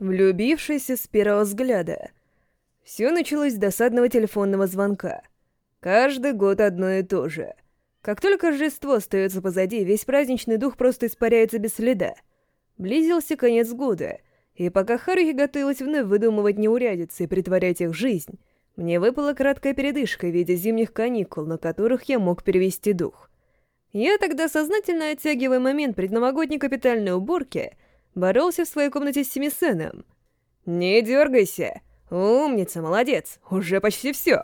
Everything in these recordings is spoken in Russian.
Влюбившийся с первого взгляда. Все началось с досадного телефонного звонка. Каждый год одно и то же. Как только Рождество остается позади, весь праздничный дух просто испаряется без следа. Близился конец года, и пока Харухи готовилась вновь выдумывать неурядицы и притворять их жизнь, мне выпала краткая передышка в виде зимних каникул, на которых я мог перевести дух. Я тогда, сознательно оттягивая момент предновогодней капитальной уборки, боролся в своей комнате с Семисеном. «Не дергайся! Умница, молодец! Уже почти все!»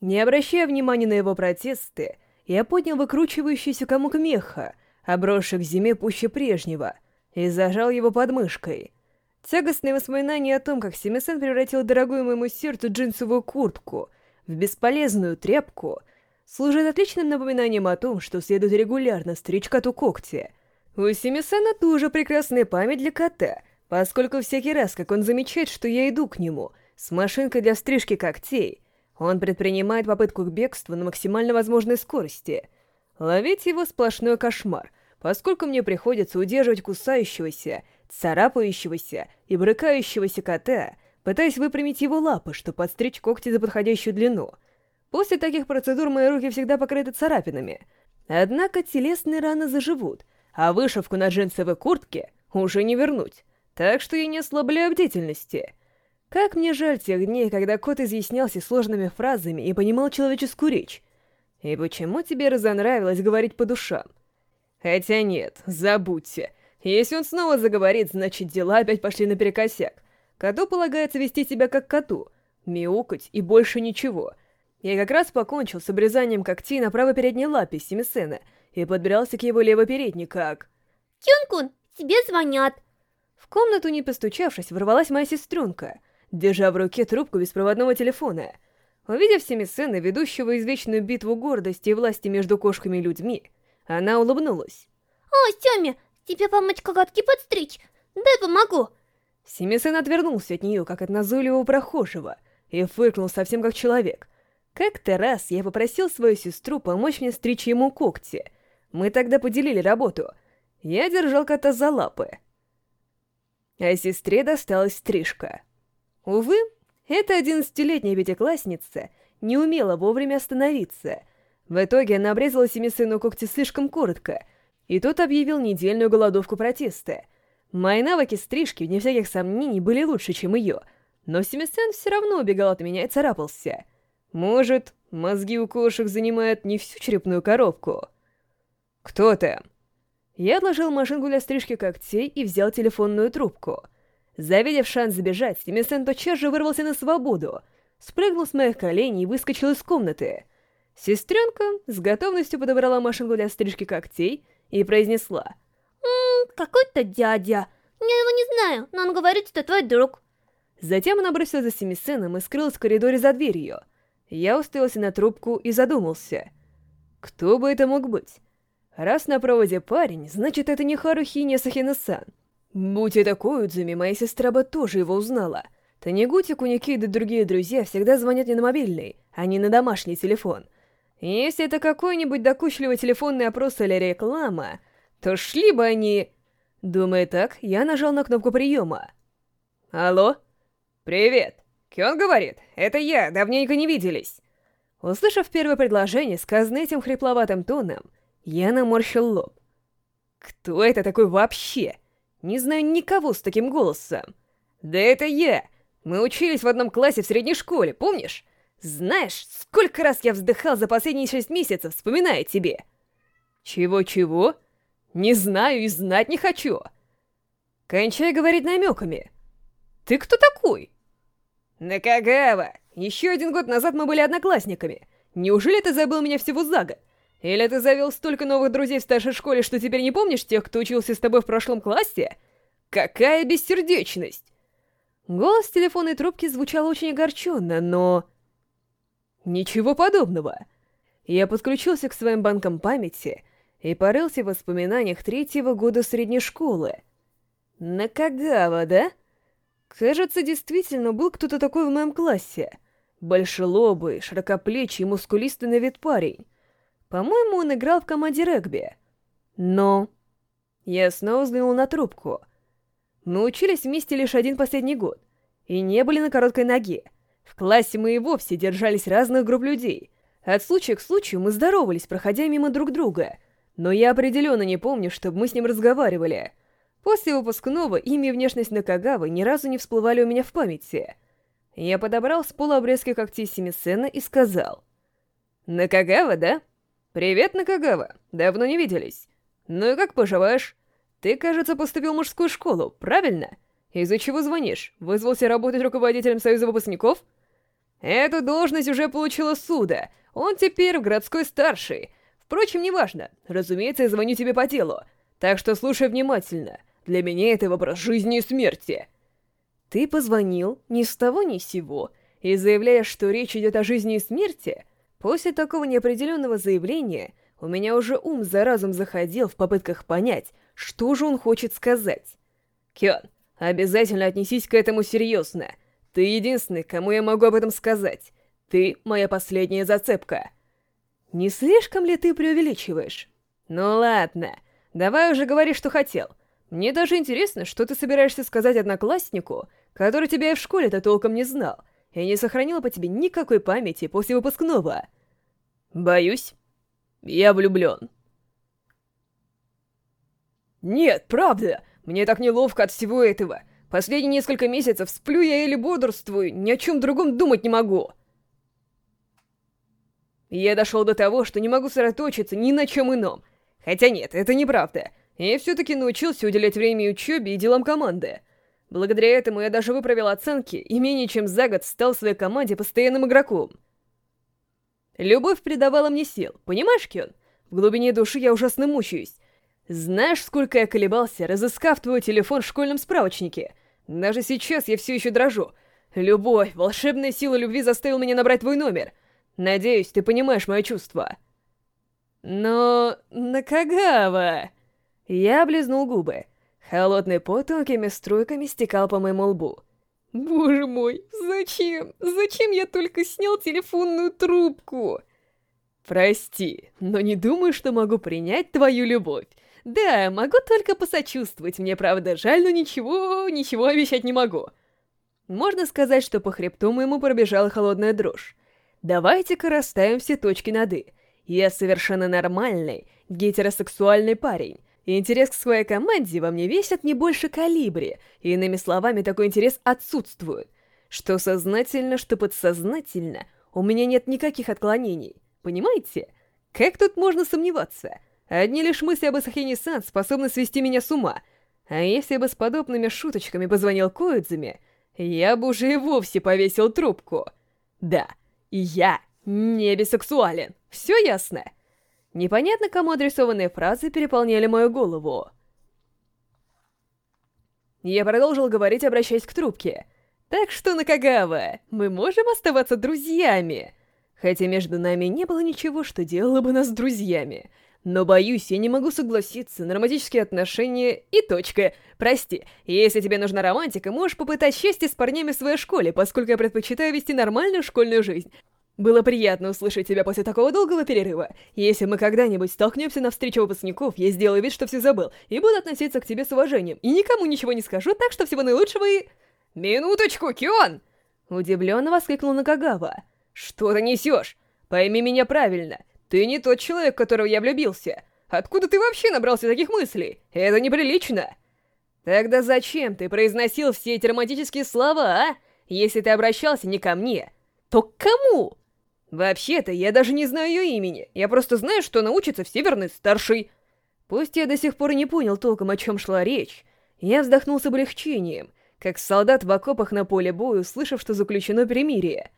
Не обращая внимания на его протесты, я поднял выкручивающийся комок меха, обросший к зиме пуще прежнего, и зажал его под мышкой. Тягостные воспоминания о том, как Семисен превратил дорогую моему сердцу джинсовую куртку в бесполезную тряпку, служит отличным напоминанием о том, что следует регулярно стричь коту когти — у Семисана тоже прекрасная память для кота, поскольку всякий раз, как он замечает, что я иду к нему с машинкой для стрижки когтей, он предпринимает попытку к бегству на максимально возможной скорости. Ловить его сплошной кошмар, поскольку мне приходится удерживать кусающегося, царапающегося и брыкающегося кота, пытаясь выпрямить его лапы, чтобы подстричь когти за подходящую длину. После таких процедур мои руки всегда покрыты царапинами. Однако телесные раны заживут, а вышивку на джинсовой куртке уже не вернуть, так что я не ослабляю бдительности. Как мне жаль тех дней, когда кот изъяснялся сложными фразами и понимал человеческую речь. И почему тебе разонравилось говорить по душам? Хотя нет, забудьте. Если он снова заговорит, значит дела опять пошли наперекосяк. Коту полагается вести себя как коту, мяукать и больше ничего. Я как раз покончил с обрезанием когтей на правой передней лапе Семисена — и подбирался к его левой передней как... «Кюн-кун, тебе звонят!» В комнату, не постучавшись, ворвалась моя сестренка, держа в руке трубку беспроводного телефона. Увидев Семисена, ведущего извечную битву гордости и власти между кошками и людьми, она улыбнулась. «О, Сёми, тебе помочь коготки подстричь? Дай помогу!» Семисен отвернулся от нее, как от назойливого прохожего, и фыркнул совсем как человек. Как-то раз я попросил свою сестру помочь мне стричь ему когти — мы тогда поделили работу. Я держал кота за лапы. А сестре досталась стрижка. Увы, эта одиннадцатилетняя пятиклассница не умела вовремя остановиться. В итоге она обрезала семи сыну когти слишком коротко, и тот объявил недельную голодовку протеста. Мои навыки стрижки, вне всяких сомнений, были лучше, чем ее, но Семисен все равно убегал от меня и царапался. Может, мозги у кошек занимают не всю черепную коробку? «Кто ты?» Я отложил машинку для стрижки когтей и взял телефонную трубку. Завидев шанс забежать, Стимисен тотчас же вырвался на свободу, спрыгнул с моих коленей и выскочил из комнаты. Сестренка с готовностью подобрала машинку для стрижки когтей и произнесла. «Ммм, какой-то дядя. Я его не знаю, но он говорит, что твой друг». Затем она бросилась за Семисеном и скрылась в коридоре за дверью. Я уставился на трубку и задумался. Кто бы это мог быть? Раз на проводе парень, значит, это не Харухи и не Сахина-сан. Будь это Коудзуми, моя сестра бы тоже его узнала. Танегути, Куники да другие друзья всегда звонят мне на мобильный, а не на домашний телефон. Если это какой-нибудь докучливый телефонный опрос или реклама, то шли бы они... Думая так, я нажал на кнопку приема. «Алло? Привет. Кён говорит, это я, давненько не виделись». Услышав первое предложение, сказанное этим хрипловатым тоном, я наморщил лоб. Кто это такой вообще? Не знаю никого с таким голосом. Да это я! Мы учились в одном классе в средней школе, помнишь? Знаешь, сколько раз я вздыхал за последние шесть месяцев, вспоминая тебе? Чего-чего? Не знаю и знать не хочу. Кончай говорить намеками. Ты кто такой? Накагава! Еще один год назад мы были одноклассниками. Неужели ты забыл меня всего за год? Или ты завел столько новых друзей в старшей школе, что теперь не помнишь тех, кто учился с тобой в прошлом классе? Какая бессердечность!» Голос телефонной трубки звучал очень огорченно, но... Ничего подобного. Я подключился к своим банкам памяти и порылся в воспоминаниях третьего года средней школы. Накагава, да? Кажется, действительно был кто-то такой в моем классе. Большелобый, широкоплечий, мускулистый на вид парень. По-моему, он играл в команде регби. Но... Я снова взглянул на трубку. Мы учились вместе лишь один последний год, и не были на короткой ноге. В классе мы и вовсе держались разных групп людей. От случая к случаю мы здоровались, проходя мимо друг друга, но я определенно не помню, чтобы мы с ним разговаривали. После выпускного имя и внешность Накагавы ни разу не всплывали у меня в памяти. Я подобрал с пола обрезки когтей Семисена и сказал. «Накагава, да? Привет, Накагава. Давно не виделись. Ну и как поживаешь? Ты, кажется, поступил в мужскую школу, правильно? Из-за чего звонишь? Вызвался работать руководителем Союза выпускников?» Эту должность уже получила Суда. Он теперь в городской старший. Впрочем, неважно. Разумеется, я звоню тебе по делу. Так что слушай внимательно. Для меня это вопрос жизни и смерти. Ты позвонил ни с того ни с сего, и заявляешь, что речь идет о жизни и смерти? После такого неопределенного заявления у меня уже ум за разум заходил в попытках понять, что же он хочет сказать. Кён, обязательно отнесись к этому серьезно. Ты единственный, кому я могу об этом сказать. Ты моя последняя зацепка. Не слишком ли ты преувеличиваешь? Ну ладно, давай уже говори, что хотел. Мне даже интересно, что ты собираешься сказать однокласснику, который тебя и в школе-то толком не знал, и не сохранила по тебе никакой памяти после выпускного. Боюсь, я влюблен. Нет, правда, мне так неловко от всего этого. Последние несколько месяцев сплю я или бодрствую, ни о чем другом думать не могу. Я дошел до того, что не могу сосредоточиться ни на чем ином. Хотя нет, это неправда. Я все-таки научился уделять время учебе и делам команды. Благодаря этому я даже выправил оценки и менее чем за год стал в своей команде постоянным игроком. Любовь придавала мне сил, понимаешь, Кён? В глубине души я ужасно мучаюсь. Знаешь, сколько я колебался, разыскав твой телефон в школьном справочнике? Даже сейчас я все еще дрожу. Любовь, волшебная сила любви заставила меня набрать твой номер. Надеюсь, ты понимаешь мои чувства. Но... Накагава... Я облизнул губы. Холодный пот тонкими струйками стекал по моему лбу. «Боже мой, зачем? Зачем я только снял телефонную трубку?» «Прости, но не думаю, что могу принять твою любовь. Да, могу только посочувствовать, мне правда жаль, но ничего, ничего обещать не могу». Можно сказать, что по хребту моему пробежала холодная дрожь. Давайте-ка расставим все точки над «и». Я совершенно нормальный, гетеросексуальный парень, интерес к своей команде во мне весит не больше калибри, иными словами, такой интерес отсутствует. Что сознательно, что подсознательно, у меня нет никаких отклонений. Понимаете? Как тут можно сомневаться? Одни лишь мысли об Асахине-сан способны свести меня с ума. А если бы с подобными шуточками позвонил Коидзуме, я бы уже и вовсе повесил трубку. Да, я не бисексуален. Все ясно? Непонятно, кому адресованные фразы переполняли мою голову. Я продолжил говорить, обращаясь к трубке. «Так что, Накагава, мы можем оставаться друзьями?» Хотя между нами не было ничего, что делало бы нас друзьями. Но, боюсь, я не могу согласиться на романтические отношения и точка. Прости, если тебе нужна романтика, можешь попытать счастье с парнями в своей школе, поскольку я предпочитаю вести нормальную школьную жизнь. Было приятно услышать тебя после такого долгого перерыва. Если мы когда-нибудь столкнемся на встречу выпускников, я сделаю вид, что все забыл, и буду относиться к тебе с уважением, и никому ничего не скажу, так что всего наилучшего и... «Минуточку, Кион!» Удивленно воскликнул Накагава. «Что ты несешь? Пойми меня правильно. Ты не тот человек, в которого я влюбился. Откуда ты вообще набрался таких мыслей? Это неприлично!» «Тогда зачем ты произносил все эти романтические слова, а? Если ты обращался не ко мне, то к кому?» Вообще-то, я даже не знаю ее имени. Я просто знаю, что она учится в Северной Старшей. Пусть я до сих пор не понял толком, о чем шла речь, я вздохнул с облегчением, как солдат в окопах на поле боя, услышав, что заключено перемирие.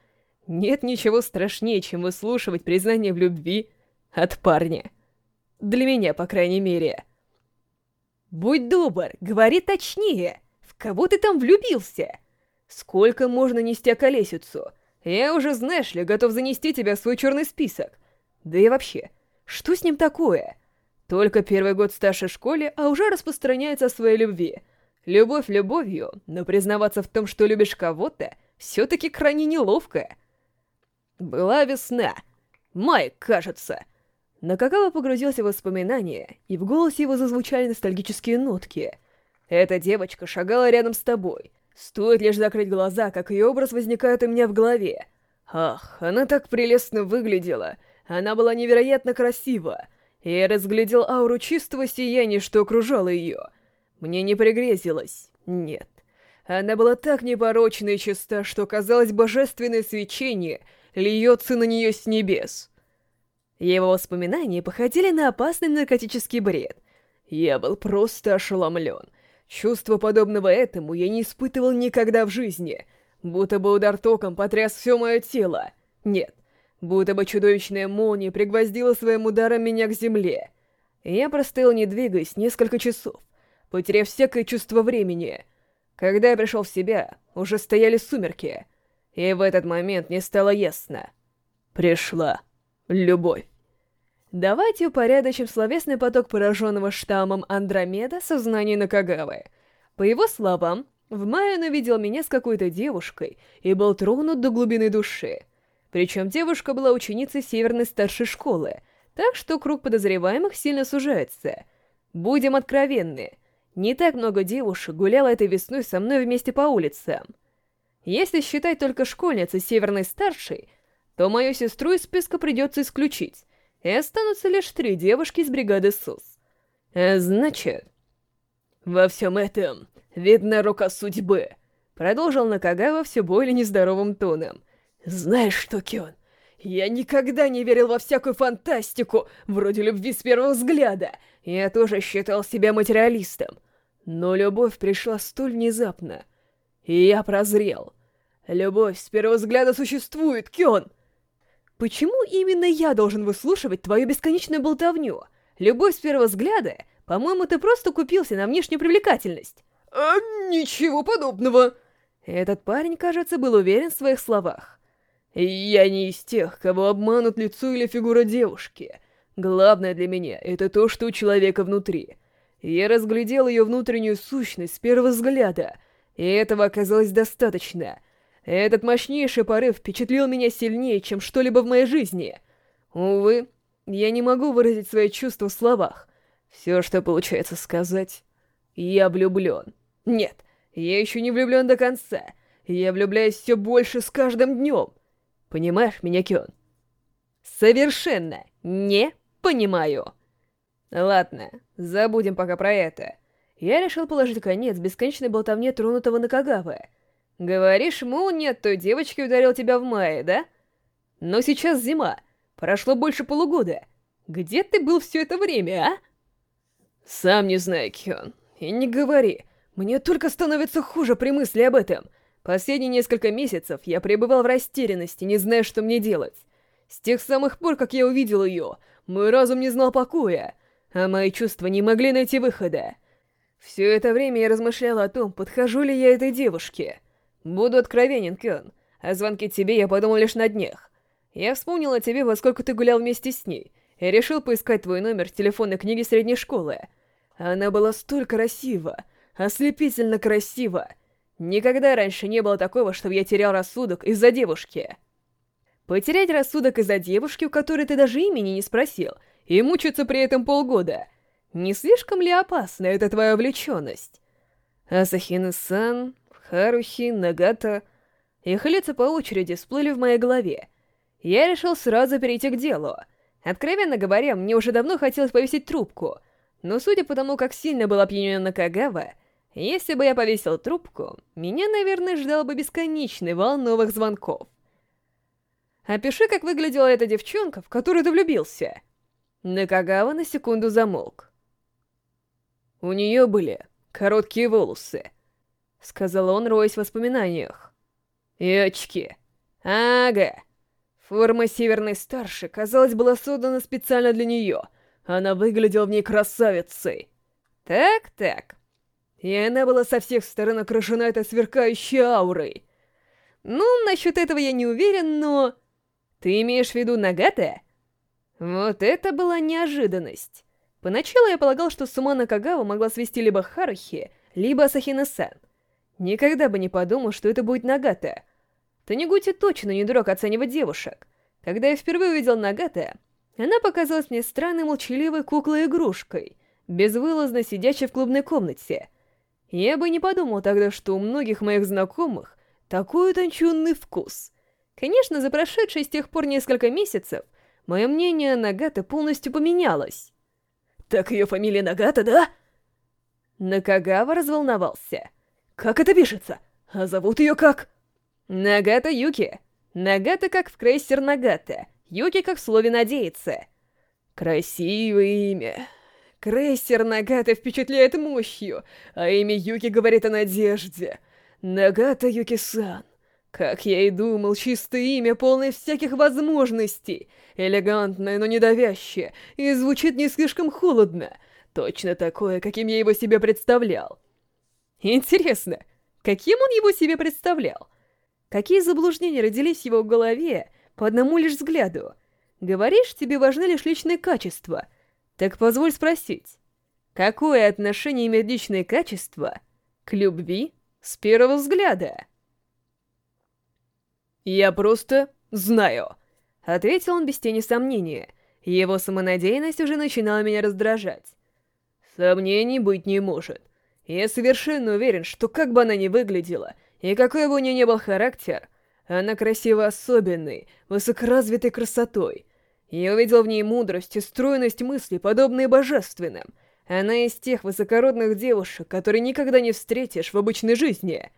Нет ничего страшнее, чем выслушивать признание в любви от парня. Для меня, по крайней мере. Будь добр, говори точнее. В кого ты там влюбился? Сколько можно нести околесицу? Я уже, знаешь ли, готов занести тебя в свой черный список. Да и вообще, что с ним такое? Только первый год в старшей школе, а уже распространяется о своей любви. Любовь любовью, но признаваться в том, что любишь кого-то, все-таки крайне неловко. Была весна. Май, кажется. Накакава погрузился в воспоминания, и в голосе его зазвучали ностальгические нотки. Эта девочка шагала рядом с тобой. Стоит лишь закрыть глаза, как ее образ возникает у меня в голове. Ах, она так прелестно выглядела. Она была невероятно красива. Я разглядел ауру чистого сияния, что окружало ее. Мне не пригрезилось. Нет. Она была так непорочна и чиста, что казалось божественное свечение льется на нее с небес. Его воспоминания походили на опасный наркотический бред. Я был просто ошеломлен. Чувство подобного этому я не испытывал никогда в жизни. Будто бы удар током потряс все мое тело. Нет, будто бы чудовищная молния пригвоздила своим ударом меня к земле. Я простоял, не двигаясь, несколько часов, потеряв всякое чувство времени. Когда я пришел в себя, уже стояли сумерки, и в этот момент мне стало ясно. Пришла любовь. Давайте упорядочим словесный поток пораженного штаммом Андромеда сознания Накагавы. По его словам, в мае он увидел меня с какой-то девушкой и был тронут до глубины души. Причем девушка была ученицей северной старшей школы, так что круг подозреваемых сильно сужается. Будем откровенны, не так много девушек гуляло этой весной со мной вместе по улицам. Если считать только школьницы северной старшей, то мою сестру из списка придется исключить, и останутся лишь три девушки из бригады СУС. А значит... Во всем этом видна рука судьбы, продолжил Накагава все более нездоровым тоном. Знаешь что, Кион, я никогда не верил во всякую фантастику, вроде любви с первого взгляда. Я тоже считал себя материалистом. Но любовь пришла столь внезапно. И я прозрел. Любовь с первого взгляда существует, Кион! Почему именно я должен выслушивать твою бесконечную болтовню? Любовь с первого взгляда? По-моему, ты просто купился на внешнюю привлекательность. А, ничего подобного. Этот парень, кажется, был уверен в своих словах. Я не из тех, кого обманут лицо или фигура девушки. Главное для меня — это то, что у человека внутри. Я разглядел ее внутреннюю сущность с первого взгляда, и этого оказалось достаточно — этот мощнейший порыв впечатлил меня сильнее, чем что-либо в моей жизни. Увы, я не могу выразить свои чувства в словах. Все, что получается сказать, я влюблен. Нет, я еще не влюблен до конца. Я влюбляюсь все больше с каждым днем. Понимаешь меня, Кён? Совершенно не понимаю. Ладно, забудем пока про это. Я решил положить конец бесконечной болтовне тронутого Накагавы. Говоришь, мол, нет той девочки ударил тебя в мае, да? Но сейчас зима. Прошло больше полугода. Где ты был все это время, а? Сам не знаю, Кион. И не говори. Мне только становится хуже при мысли об этом. Последние несколько месяцев я пребывал в растерянности, не зная, что мне делать. С тех самых пор, как я увидел ее, мой разум не знал покоя, а мои чувства не могли найти выхода. Все это время я размышлял о том, подхожу ли я этой девушке. Буду откровенен, Кён. О звонке тебе я подумал лишь на днях. Я вспомнил о тебе, во сколько ты гулял вместе с ней, и решил поискать твой номер в телефонной книге средней школы. Она была столь красива, ослепительно красива. Никогда раньше не было такого, чтобы я терял рассудок из-за девушки. Потерять рассудок из-за девушки, у которой ты даже имени не спросил, и мучиться при этом полгода. Не слишком ли опасна эта твоя увлеченность? Асахина-сан Харухи, Нагата... Их лица по очереди всплыли в моей голове. Я решил сразу перейти к делу. Откровенно говоря, мне уже давно хотелось повесить трубку, но судя по тому, как сильно был опьянен Накагава, если бы я повесил трубку, меня, наверное, ждал бы бесконечный вал новых звонков. Опиши, как выглядела эта девчонка, в которую ты влюбился. Накагава на секунду замолк. У нее были короткие волосы, — сказал он, роясь в воспоминаниях. «И очки. Ага. Форма Северной Старшей, казалось, была создана специально для нее. Она выглядела в ней красавицей. Так-так. И она была со всех сторон окружена этой сверкающей аурой. Ну, насчет этого я не уверен, но... Ты имеешь в виду Нагата? Вот это была неожиданность. Поначалу я полагал, что Сумана Кагава могла свести либо Харухи, либо Асахина-сан. Никогда бы не подумал, что это будет Нагата. Танегути точно не дурак оценивать девушек. Когда я впервые увидел Нагата, она показалась мне странной молчаливой куклой-игрушкой, безвылазно сидящей в клубной комнате. Я бы не подумал тогда, что у многих моих знакомых такой утонченный вкус. Конечно, за прошедшие с тех пор несколько месяцев мое мнение о Нагата полностью поменялось. «Так ее фамилия Нагата, да?» Накагава разволновался. «Как это пишется? А зовут ее как?» «Нагата Юки. Нагата как в крейсер Нагата. Юки как в слове «надеяться». Красивое имя. Крейсер Нагата впечатляет мощью, а имя Юки говорит о надежде. Нагата Юки-сан. Как я и думал, чистое имя, полное всяких возможностей. Элегантное, но недавящее, и звучит не слишком холодно. Точно такое, каким я его себе представлял. Интересно, каким он его себе представлял? Какие заблуждения родились в его голове по одному лишь взгляду? Говоришь, тебе важны лишь личные качества — так позволь спросить, какое отношение имеет личные качества к любви с первого взгляда? «Я просто знаю», — ответил он без тени сомнения. Его самонадеянность уже начинала меня раздражать. «Сомнений быть не может. Я совершенно уверен, что как бы она ни выглядела, и какой бы у нее ни был характер, она красива особенной, высокоразвитой красотой — я увидел в ней мудрость и стройность мысли, подобные божественным. Она из тех высокородных девушек, которые никогда не встретишь в обычной жизни.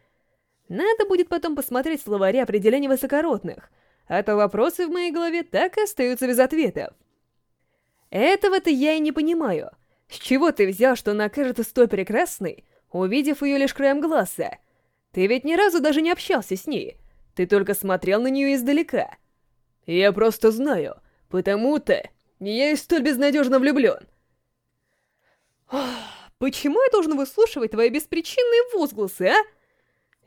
Надо будет потом посмотреть словари определения высокородных, а то вопросы в моей голове так и остаются без ответов. Этого-то я и не понимаю. С чего ты взял, что она окажется столь прекрасной, увидев ее лишь краем глаза? Ты ведь ни разу даже не общался с ней. Ты только смотрел на нее издалека. Я просто знаю, Потому-то я и столь безнадежно влюблен. Почему я должен выслушивать твои беспричинные возгласы, а?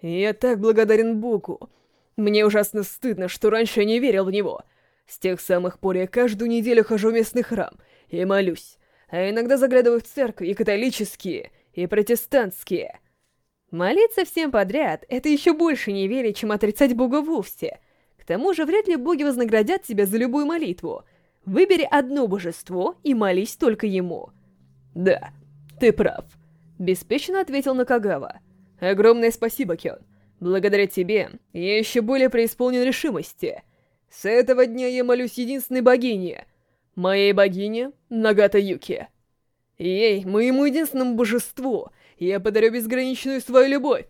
Я так благодарен Богу. Мне ужасно стыдно, что раньше я не верил в него. С тех самых пор я каждую неделю хожу в местный храм и молюсь, а иногда заглядываю в церкви и католические, и протестантские. Молиться всем подряд — это еще больше не верить, чем отрицать Бога вовсе — к тому же вряд ли боги вознаградят тебя за любую молитву. Выбери одно божество и молись только ему. Да, ты прав. Беспечно ответил Накагава. Огромное спасибо, Кён. Благодаря тебе я еще более преисполнен решимости. С этого дня я молюсь единственной богине. Моей богине Нагата Юки. Ей, моему единственному божеству, я подарю безграничную свою любовь.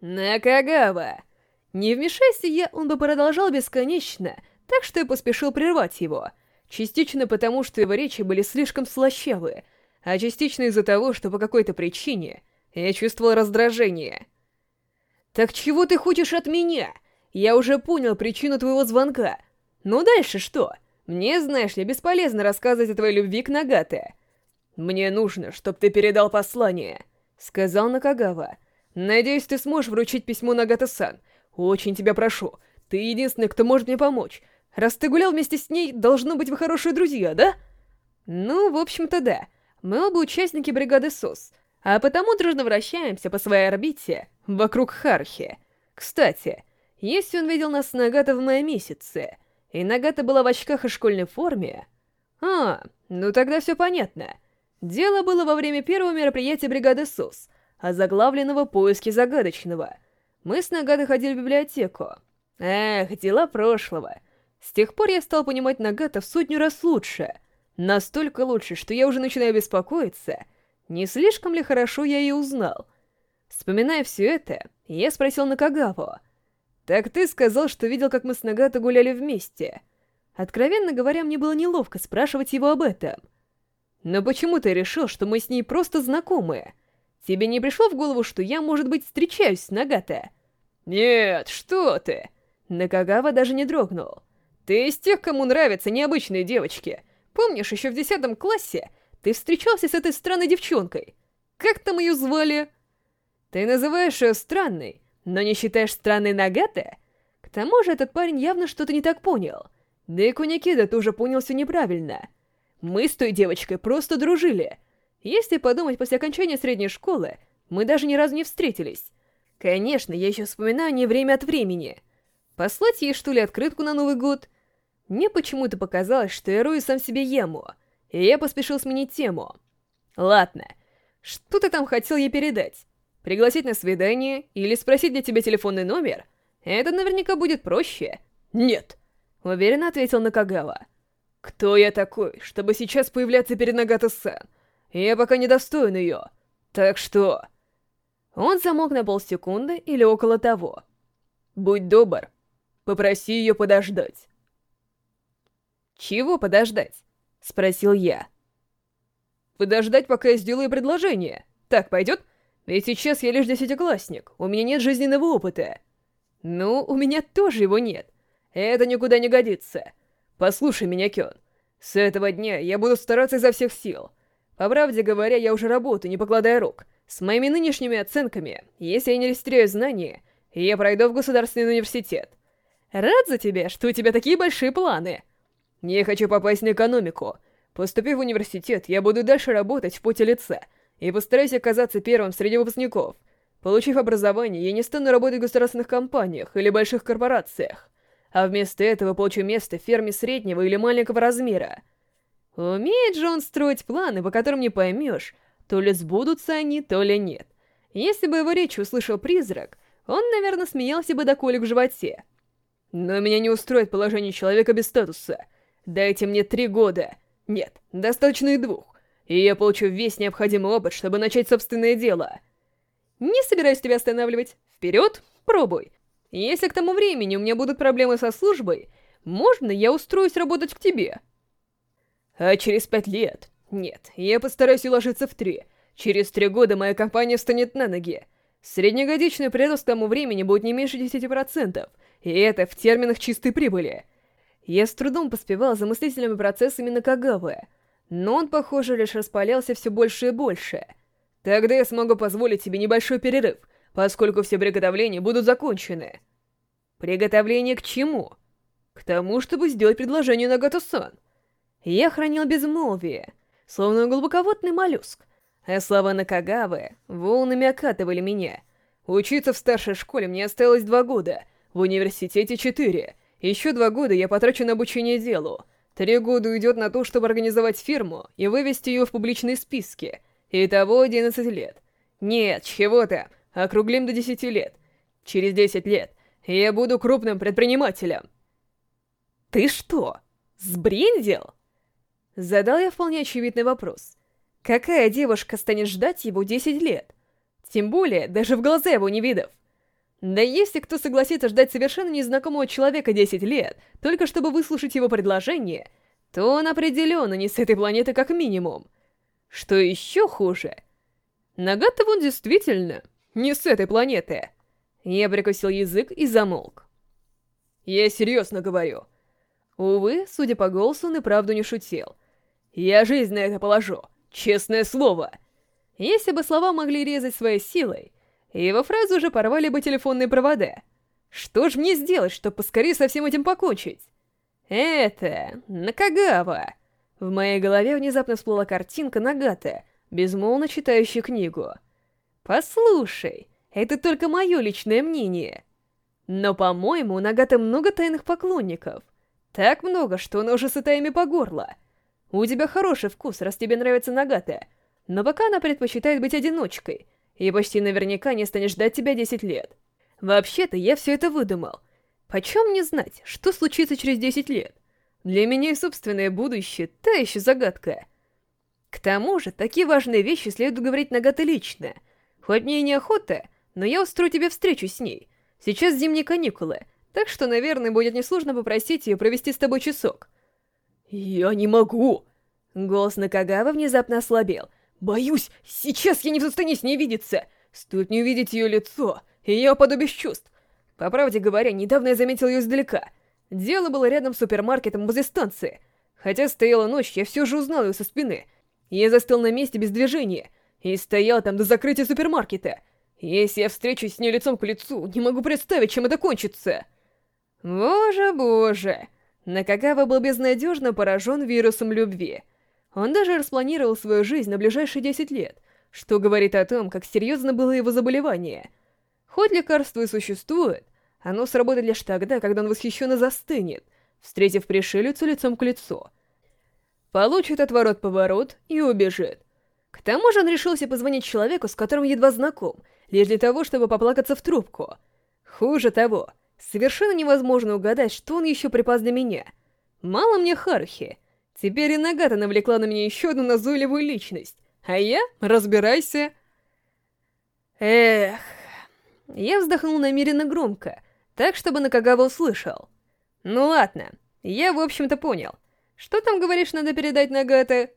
Накагава! Не вмешайся я, он бы продолжал бесконечно, так что я поспешил прервать его. Частично потому, что его речи были слишком слащавые, а частично из-за того, что по какой-то причине я чувствовал раздражение. «Так чего ты хочешь от меня? Я уже понял причину твоего звонка. Ну дальше что? Мне, знаешь ли, бесполезно рассказывать о твоей любви к Нагате. Мне нужно, чтобы ты передал послание», — сказал Накагава. «Надеюсь, ты сможешь вручить письмо Нагата-сан, очень тебя прошу, ты единственный, кто может мне помочь. Раз ты гулял вместе с ней, должно быть вы хорошие друзья, да? Ну, в общем-то, да. Мы оба участники бригады СОС, а потому дружно вращаемся по своей орбите вокруг Хархи. Кстати, если он видел нас с Нагата в мае месяце, и Нагата была в очках и школьной форме... А, ну тогда все понятно. Дело было во время первого мероприятия бригады СОС, озаглавленного «Поиски загадочного», мы с Нагата ходили в библиотеку. Эх, дела прошлого. С тех пор я стал понимать Нагата в сотню раз лучше. Настолько лучше, что я уже начинаю беспокоиться, не слишком ли хорошо я ее узнал. Вспоминая все это, я спросил Накагаву. «Так ты сказал, что видел, как мы с Нагата гуляли вместе?» Откровенно говоря, мне было неловко спрашивать его об этом. «Но почему ты решил, что мы с ней просто знакомые?» Тебе не пришло в голову, что я, может быть, встречаюсь с Нагата? Нет, что ты! Накагава даже не дрогнул. Ты из тех, кому нравятся необычные девочки. Помнишь, еще в десятом классе ты встречался с этой странной девчонкой? Как там ее звали? Ты называешь ее странной, но не считаешь странной Нагата? К тому же этот парень явно что-то не так понял. Да и Куникида тоже понял все неправильно. Мы с той девочкой просто дружили — если подумать, после окончания средней школы мы даже ни разу не встретились. Конечно, я еще вспоминаю не время от времени. Послать ей, что ли, открытку на Новый год? Мне почему-то показалось, что я рою сам себе яму, и я поспешил сменить тему. Ладно, что ты там хотел ей передать? Пригласить на свидание или спросить для тебя телефонный номер? Это наверняка будет проще. Нет, уверенно ответил Накагава. Кто я такой, чтобы сейчас появляться перед Нагата-сан? Я пока не достоин ее. Так что... Он замолк на полсекунды или около того. Будь добр, попроси ее подождать. «Чего подождать?» — спросил я. «Подождать, пока я сделаю предложение. Так пойдет? Ведь сейчас я лишь десятиклассник, у меня нет жизненного опыта». «Ну, у меня тоже его нет. Это никуда не годится. Послушай меня, Кён. С этого дня я буду стараться изо всех сил. По правде говоря, я уже работаю, не покладая рук. С моими нынешними оценками, если я не растеряю знания, я пройду в государственный университет. Рад за тебя, что у тебя такие большие планы. Я хочу попасть на экономику. Поступив в университет, я буду дальше работать в поте лица и постараюсь оказаться первым среди выпускников. Получив образование, я не стану работать в государственных компаниях или больших корпорациях, а вместо этого получу место в ферме среднего или маленького размера. Умеет же он строить планы, по которым не поймешь, то ли сбудутся они, то ли нет. Если бы его речь услышал призрак, он, наверное, смеялся бы до колик в животе. Но меня не устроит положение человека без статуса — Дайте мне три года. Нет, достаточно и двух. И я получу весь необходимый опыт, чтобы начать собственное дело. Не собираюсь тебя останавливать. Вперед, пробуй. Если к тому времени у меня будут проблемы со службой, можно я устроюсь работать к тебе? А через пять лет? Нет, я постараюсь уложиться в три. Через три года моя компания встанет на ноги. Среднегодичный прирост к тому времени будет не меньше 10%, и это в терминах чистой прибыли. Я с трудом поспевал за мыслительными процессами Накагавы, но он, похоже, лишь распалялся все больше и больше. Тогда я смогу позволить себе небольшой перерыв, поскольку все приготовления будут закончены. Приготовление к чему? К тому, чтобы сделать предложение Нагато-сан. Я хранил безмолвие, словно глубоководный моллюск, а слова Накагавы волнами окатывали меня. Учиться в старшей школе мне осталось два года, в университете четыре — еще два года я потрачу на обучение делу. Три года уйдет на то, чтобы организовать фирму и вывести ее в публичные списки. Итого 11 лет. Нет, чего-то. Округлим до 10 лет. Через 10 лет я буду крупным предпринимателем. Ты что, сбрендил? Задал я вполне очевидный вопрос. Какая девушка станет ждать его 10 лет? Тем более, даже в глаза его не видов. Да если кто согласится ждать совершенно незнакомого человека 10 лет, только чтобы выслушать его предложение, то он определенно не с этой планеты как минимум. Что еще хуже? Нагата вон действительно не с этой планеты. Я прикусил язык и замолк. Я серьезно говорю. Увы, судя по голосу, он и правду не шутил. Я жизнь на это положу, честное слово. Если бы слова могли резать своей силой, его фразу уже порвали бы телефонные провода. Что ж мне сделать, чтобы поскорее со всем этим покончить? Это... Накагава. В моей голове внезапно всплыла картинка Нагата, безмолвно читающая книгу. Послушай, это только мое личное мнение. Но, по-моему, у Нагата много тайных поклонников. Так много, что она уже сыта ими по горло. У тебя хороший вкус, раз тебе нравится Нагата. Но пока она предпочитает быть одиночкой — и почти наверняка не станет ждать тебя 10 лет. Вообще-то я все это выдумал. Почем мне знать, что случится через 10 лет? Для меня и собственное будущее — та еще загадка. К тому же, такие важные вещи следует говорить Нагата лично. Хоть мне и неохота, но я устрою тебе встречу с ней. Сейчас зимние каникулы, так что, наверное, будет несложно попросить ее провести с тобой часок. «Я не могу!» Голос Накагава внезапно ослабел — Боюсь, сейчас я не в состоянии с ней видеться. Стоит мне увидеть ее лицо, и я упаду без чувств. По правде говоря, недавно я заметил ее издалека. Дело было рядом с супермаркетом возле станции. Хотя стояла ночь, я все же узнал ее со спины. Я застыл на месте без движения и стоял там до закрытия супермаркета. Если я встречусь с ней лицом к лицу, не могу представить, чем это кончится. Боже-боже. Накагава был безнадежно поражен вирусом любви. Он даже распланировал свою жизнь на ближайшие 10 лет, что говорит о том, как серьезно было его заболевание. Хоть лекарство и существует, оно сработает лишь тогда, когда он восхищенно застынет, встретив пришелицу лицом к лицу. Получит отворот-поворот и убежит. К тому же он решился позвонить человеку, с которым едва знаком, лишь для того, чтобы поплакаться в трубку. Хуже того, совершенно невозможно угадать, что он еще припас для меня. Мало мне Харухи. Теперь и Нагата навлекла на меня еще одну назойливую личность. А я? Разбирайся. Эх... Я вздохнул намеренно громко, так, чтобы Накагава услышал. Ну ладно, я, в общем-то, понял. Что там, говоришь, надо передать Нагате?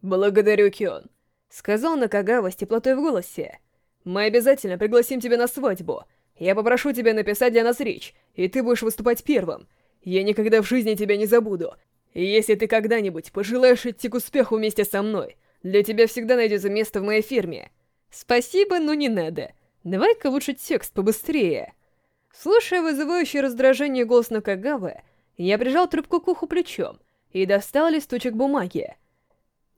Благодарю, Кион. Сказал Накагава с теплотой в голосе. Мы обязательно пригласим тебя на свадьбу. Я попрошу тебя написать для нас речь, и ты будешь выступать первым. Я никогда в жизни тебя не забуду. Если ты когда-нибудь пожелаешь идти к успеху вместе со мной, для тебя всегда найдется место в моей фирме. Спасибо, но не надо. Давай-ка лучше текст побыстрее. Слушая вызывающий раздражение голос Накагавы, я прижал трубку к уху плечом и достал листочек бумаги.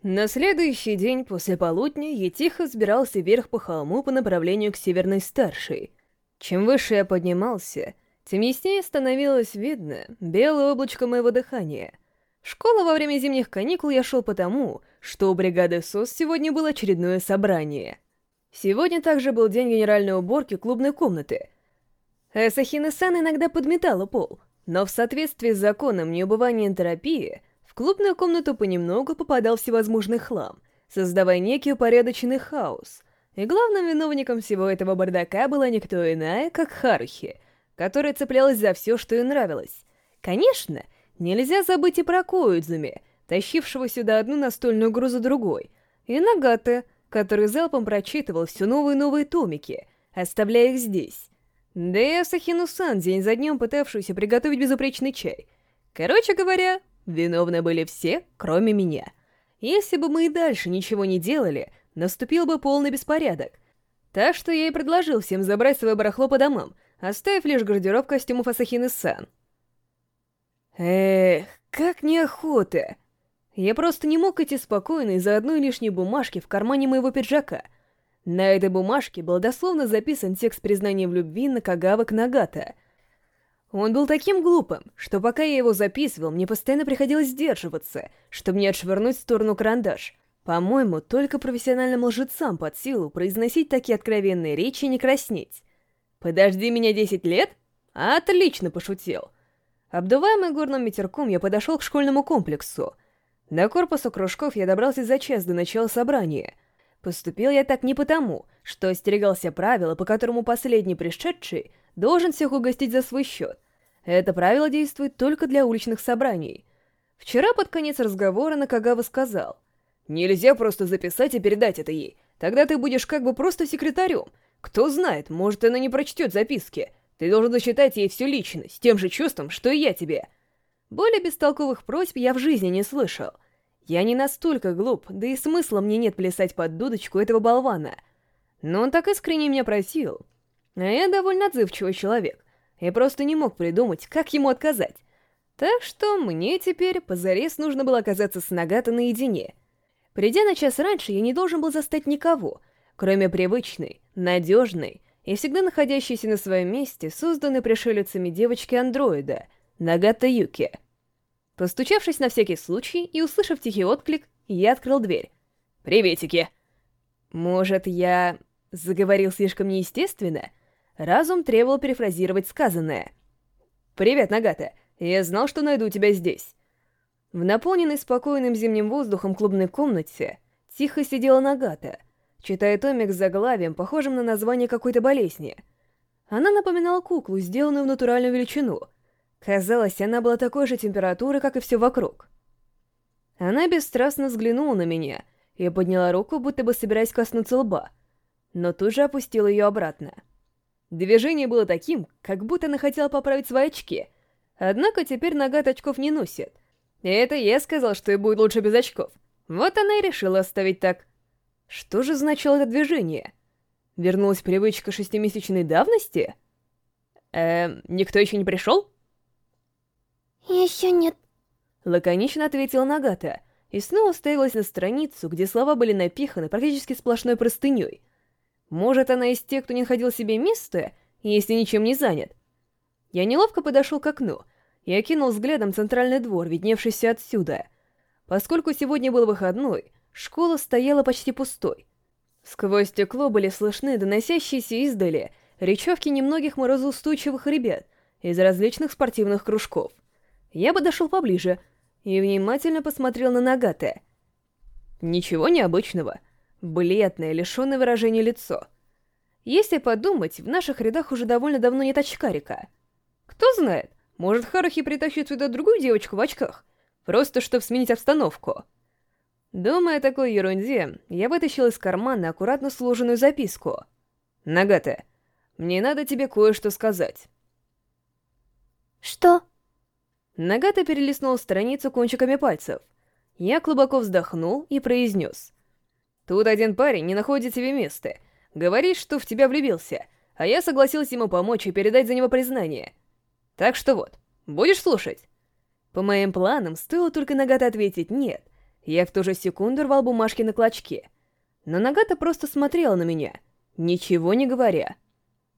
На следующий день после полудня я тихо взбирался вверх по холму по направлению к Северной Старшей. Чем выше я поднимался, тем яснее становилось видно белое облачко моего дыхания. В школу во время зимних каникул я шел потому, что у бригады СОС сегодня было очередное собрание — Сегодня также был день генеральной уборки клубной комнаты. Асахина-сан иногда подметала пол, но в соответствии с законом неубывания энтропии, в клубную комнату понемногу попадал всевозможный хлам, создавая некий упорядоченный хаос. И главным виновником всего этого бардака была никто иная, как Харухи, которая цеплялась за все, что ей нравилось. Конечно, нельзя забыть и про Коидзуми, тащившего сюда одну настольную гру за другой, и Нагаты — который залпом прочитывал все новые и новые томики, оставляя их здесь. Да и Асахину-сан, день за днем пытавшуюся приготовить безупречный чай. Короче говоря, виновны были все, кроме меня. Если бы мы и дальше ничего не делали, наступил бы полный беспорядок. Так что я и предложил всем забрать свое барахло по домам, оставив лишь гардероб костюмов Асахины-сан. Эх, как неохота! Я просто не мог идти спокойно из-за одной лишней бумажки в кармане моего пиджака. На этой бумажке был дословно записан текст признания в любви Накагава к Нагата. Он был таким глупым, что пока я его записывал, мне постоянно приходилось сдерживаться, чтобы не отшвырнуть в сторону карандаш. По-моему, только профессиональным лжецам под силу произносить такие откровенные речи и не краснеть. «Подожди меня 10 лет?» Отлично пошутил. Обдуваемый горным ветерком, я подошел к школьному комплексу — до корпуса кружков я добрался за час до начала собрания. Поступил я так не потому, что остерегался правила, по которому последний пришедший должен всех угостить за свой счет. Это правило действует только для уличных собраний. Вчера под конец разговора Накагава сказал, «Нельзя просто записать и передать это ей. Тогда ты будешь как бы просто секретарем. Кто знает, может, она не прочтет записки. Ты должен засчитать ей всю личность, тем же чувством, что и я тебе». Более бестолковых просьб я в жизни не слышал. Я не настолько глуп, да и смысла мне нет плясать под дудочку этого болвана. Но он так искренне меня просил. А я довольно отзывчивый человек. Я просто не мог придумать, как ему отказать. Так что мне теперь позарез нужно было оказаться с Нагата наедине. Придя на час раньше, я не должен был застать никого, кроме привычной, надежной и всегда находящейся на своем месте, созданной пришелицами девочки-андроида — Нагата Юки. Постучавшись на всякий случай и услышав тихий отклик, я открыл дверь. «Приветики!» Может, я заговорил слишком неестественно? Разум требовал перефразировать сказанное. «Привет, Нагата. Я знал, что найду тебя здесь». В наполненной спокойным зимним воздухом клубной комнате тихо сидела Нагата, читая томик с заглавием, похожим на название какой-то болезни. Она напоминала куклу, сделанную в натуральную величину — Казалось, она была такой же температуры, как и все вокруг. Она бесстрастно взглянула на меня и подняла руку, будто бы собираясь коснуться лба, но тут же опустила ее обратно. Движение было таким, как будто она хотела поправить свои очки, однако теперь нога очков не носит. И это я сказал, что ей будет лучше без очков. Вот она и решила оставить так. Что же значило это движение? Вернулась привычка шестимесячной давности? Эм, никто еще не пришел? «Еще нет», — лаконично ответила Нагата, и снова уставилась на страницу, где слова были напиханы практически сплошной простыней. Может, она из тех, кто не находил себе места, если ничем не занят? Я неловко подошел к окну и окинул взглядом центральный двор, видневшийся отсюда. Поскольку сегодня был выходной, Школа стояла почти пустой. Сквозь стекло были слышны доносящиеся издали речевки немногих морозоустойчивых ребят из различных спортивных кружков. Я подошел поближе и внимательно посмотрел на Нагате. Ничего необычного. Бледное, лишенное выражения лицо. Если подумать, в наших рядах уже довольно давно нет очкарика. Кто знает, может Харухи притащит сюда другую девочку в очках, просто чтобы сменить обстановку. Думая о такой ерунде, я вытащил из кармана аккуратно сложенную записку. «Нагата, мне надо тебе кое-что сказать». «Что?» Нагата перелистнул страницу кончиками пальцев. Я глубоко вздохнул и произнес. «Тут один парень не находит себе места. Говорит, что в тебя влюбился, а я согласился ему помочь и передать за него признание. Так что вот, будешь слушать?» По моим планам, стоило только Нагата ответить «нет», я в ту же секунду рвал бумажки на клочке. Но Нагата просто смотрела на меня, ничего не говоря.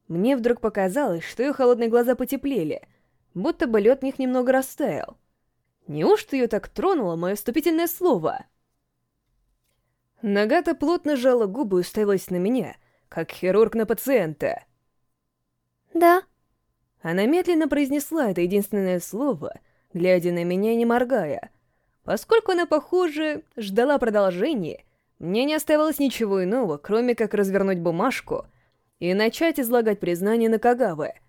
Мне вдруг показалось, что ее холодные глаза потеплели, будто бы лед в них немного растаял. Неужто ее так тронуло мое вступительное слово? Нагата плотно сжала губы и уставилась на меня, как хирург на пациента. «Да». Она медленно произнесла это единственное слово, глядя на меня не моргая — Поскольку она, похоже, ждала продолжения, мне не оставалось ничего иного, кроме как развернуть бумажку и начать излагать признание на Кагаве.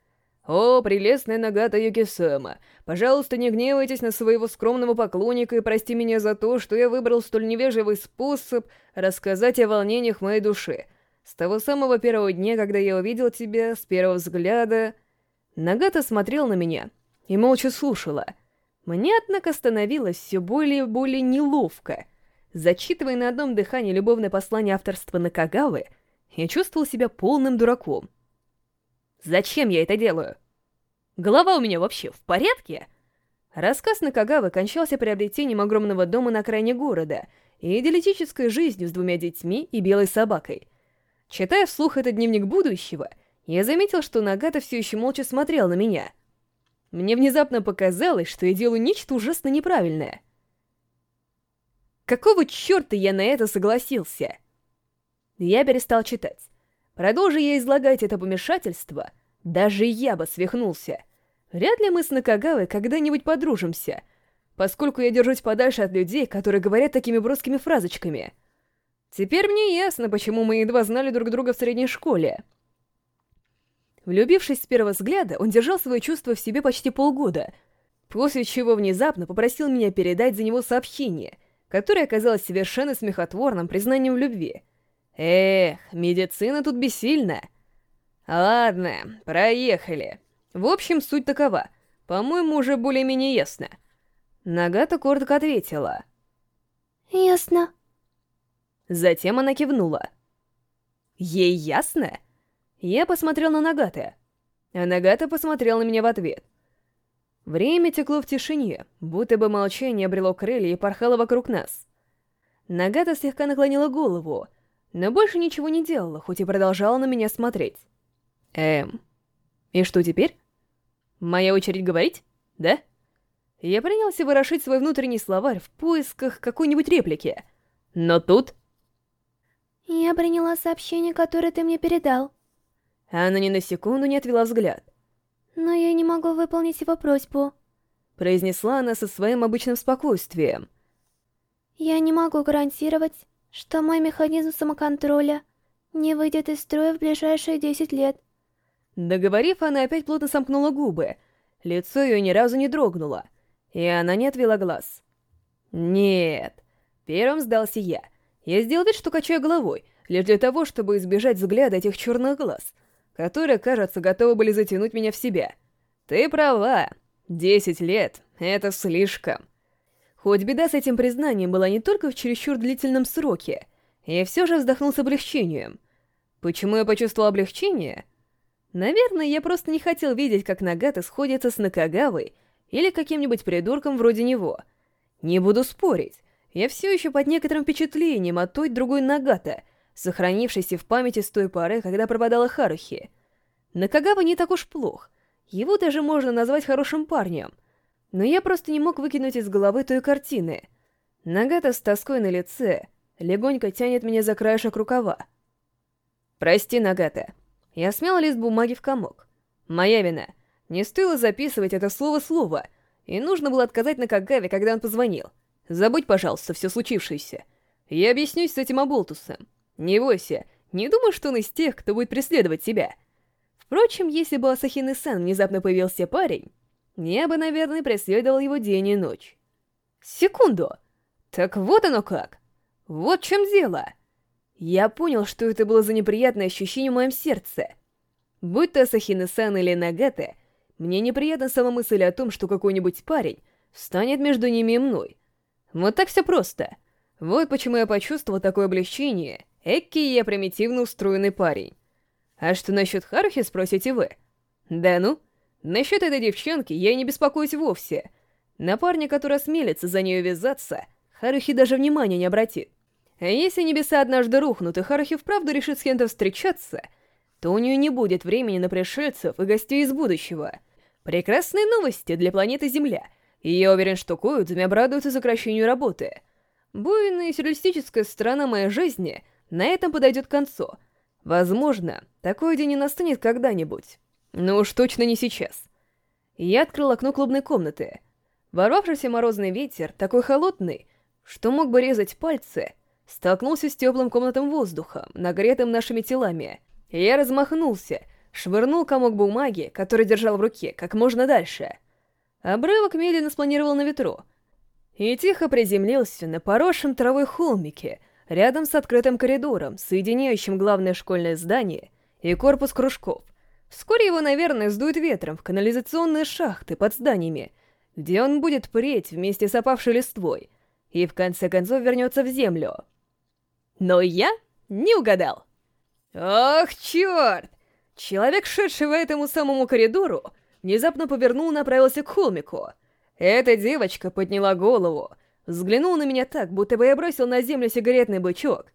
«О, прелестная Нагата Юкисама, пожалуйста, не гневайтесь на своего скромного поклонника и прости меня за то, что я выбрал столь невежливый способ рассказать о волнениях моей души. С того самого первого дня, когда я увидел тебя, с первого взгляда...» Нагата смотрел на меня и молча слушала — мне, однако, становилось все более и более неловко. Зачитывая на одном дыхании любовное послание авторства Накагавы, я чувствовал себя полным дураком. Зачем я это делаю? Голова у меня вообще в порядке? Рассказ Накагавы кончался приобретением огромного дома на окраине города и идиллической жизнью с двумя детьми и белой собакой. Читая вслух этот дневник будущего, я заметил, что Нагата все еще молча смотрел на меня — мне внезапно показалось, что я делаю нечто ужасно неправильное. Какого черта я на это согласился? Я перестал читать. Продолжи я излагать это помешательство, даже я бы свихнулся. Вряд ли мы с Накагавой когда-нибудь подружимся, поскольку я держусь подальше от людей, которые говорят такими броскими фразочками. Теперь мне ясно, почему мы едва знали друг друга в средней школе. Влюбившись с первого взгляда, он держал свои чувства в себе почти полгода, после чего внезапно попросил меня передать за него сообщение, которое оказалось совершенно смехотворным признанием в любви. Эх, медицина тут бессильна. Ладно, проехали. В общем, суть такова. По-моему, уже более-менее ясно. Нагата коротко ответила. «Ясно». Затем она кивнула. «Ей ясно?» Я посмотрел на Нагата, а Нагата посмотрел на меня в ответ. Время текло в тишине, будто бы молчание обрело крылья и порхало вокруг нас. Нагата слегка наклонила голову, но больше ничего не делала, хоть и продолжала на меня смотреть. Эм, и что теперь? Моя очередь говорить, да? Я принялся вырошить свой внутренний словарь в поисках какой-нибудь реплики. Но тут... Я приняла сообщение, которое ты мне передал. Она ни на секунду не отвела взгляд. «Но я не могу выполнить его просьбу», — произнесла она со своим обычным спокойствием. «Я не могу гарантировать, что мой механизм самоконтроля не выйдет из строя в ближайшие 10 лет». Договорив, она опять плотно сомкнула губы. Лицо ее ни разу не дрогнуло, и она не отвела глаз. «Нет». Первым сдался я. Я сделал вид, что качаю головой, лишь для того, чтобы избежать взгляда этих черных глаз — которые, кажется, готовы были затянуть меня в себя. Ты права. Десять лет — это слишком. Хоть беда с этим признанием была не только в чересчур длительном сроке, я все же вздохнул с облегчением. Почему я почувствовал облегчение? Наверное, я просто не хотел видеть, как Нагата сходится с Накагавой или каким-нибудь придурком вроде него. Не буду спорить, я все еще под некоторым впечатлением от той другой Нагата — сохранившийся в памяти с той поры, когда пропадала Харухи. Накагава не так уж плох, его даже можно назвать хорошим парнем. Но я просто не мог выкинуть из головы той картины. Нагата с тоской на лице, легонько тянет меня за краешек рукава. «Прости, Нагата. Я смял лист бумаги в комок. Моя вина. Не стоило записывать это слово-слово, и нужно было отказать Накагаве, когда он позвонил. Забудь, пожалуйста, все случившееся. Я объяснюсь с этим оболтусом. Не бойся, не думаю, что он из тех, кто будет преследовать тебя. Впрочем, если бы у Асахины-сан внезапно появился парень, бы, наверное, преследовал его день и ночь. Секунду! Так вот оно как! Вот в чем дело! Я понял, что это было за неприятное ощущение в моем сердце. Будь то Асахины-сан или Нагата, мне неприятна сама мысль о том, что какой-нибудь парень встанет между ними и мной. Вот так все просто. Вот почему я почувствовал такое облегчение. Экки я примитивно устроенный парень. А что насчет Харухи, спросите вы? Да ну, насчет этой девчонки я и не беспокоюсь вовсе. На парня, который осмелится за нее вязаться, Харухи даже внимания не обратит. А если небеса однажды рухнут, и Харухи вправду решит с кем-то встречаться, то у нее не будет времени на пришельцев и гостей из будущего. Прекрасные новости для планеты Земля, и я уверен, что Коудзуми обрадуется сокращению работы. Буйная и сюрреалистическая сторона моей жизни на этом подойдет к концу — Возможно, такой день не настанет когда-нибудь, но уж точно не сейчас. Я открыл окно клубной комнаты. Ворвавшийся морозный ветер, такой холодный, что мог бы резать пальцы, столкнулся с теплым комнатным воздухом, нагретым нашими телами. Я размахнулся, швырнул комок бумаги, который держал в руке, как можно дальше. Обрывок медленно спланировал на ветру и тихо приземлился на поросшем травой холмике — рядом с открытым коридором, соединяющим главное школьное здание и корпус кружков. Вскоре его, наверное, сдует ветром в канализационные шахты под зданиями, где он будет преть вместе с опавшей листвой и в конце концов вернется в землю. Но я не угадал. Ох, черт! Человек, шедший по этому самому коридору, внезапно повернул и направился к холмику. Эта девочка подняла голову, взглянул на меня так, будто бы я бросил на землю сигаретный бычок,